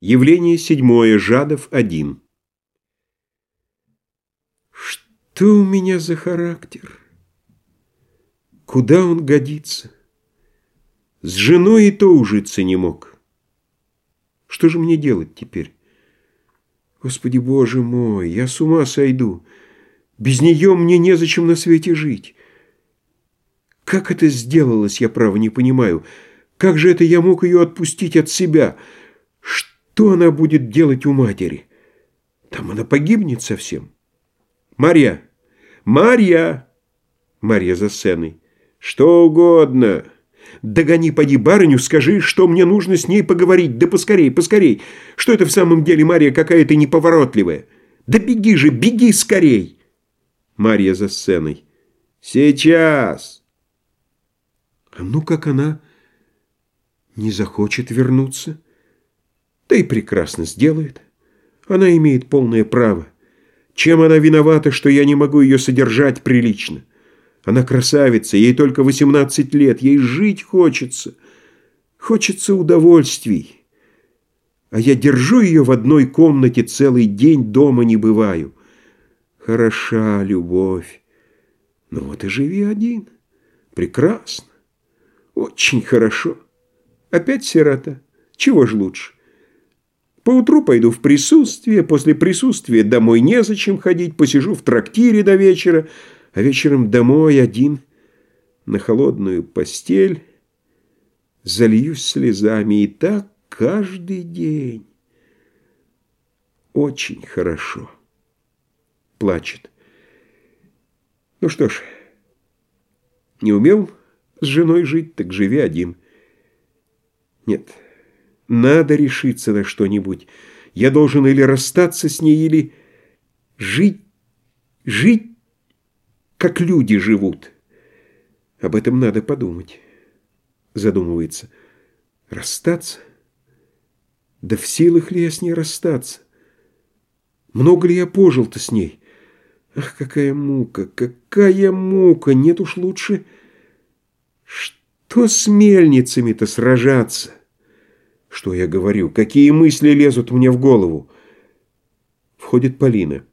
Явление седьмое. Жадов один. Что у меня за характер? Куда он годится? С женой и то ужиться не мог. Что же мне делать теперь? Господи, Боже мой, я с ума сойду. Без нее мне незачем на свете жить. Как это сделалось, я право не понимаю. Как же это я мог ее отпустить от себя? Что она будет делать у матери? Там она погибнет совсем. Марья! Марья! Марья за сценой. Что угодно. Догони, поди барыню, скажи, что мне нужно с ней поговорить. Да поскорей, поскорей. Что это в самом деле, Марья, какая-то неповоротливая? Да беги же, беги скорей. Марья за сценой. Сейчас. А ну как она не захочет вернуться? Да и прекрасно сделает. Она имеет полное право. Чем она виновата, что я не могу ее содержать прилично? Она красавица, ей только 18 лет, ей жить хочется. Хочется удовольствий. А я держу ее в одной комнате целый день, дома не бываю. Хороша любовь. Ну вот и живи один. Прекрасно. Очень хорошо. Опять сирота. Чего ж лучше? Поутру пойду в присутствие, после присутствия домой незачем ходить, посижу в трактире до вечера, а вечером домой один на холодную постель, зальюсь слезами, и так каждый день. Очень хорошо. Плачет. Ну что ж, не умел с женой жить, так живи один. Нет, надо решиться на что-нибудь. Я должен или расстаться с ней, или жить, жить, как люди живут. Об этом надо подумать. Задумывается. Расстаться? Да в силах ли я с ней расстаться? Много ли я пожил-то с ней? Ах, какая мука, какая мука! Нет уж лучше... Что с мельницами-то сражаться? Что я говорю? Какие мысли лезут мне в голову? Входит Полина.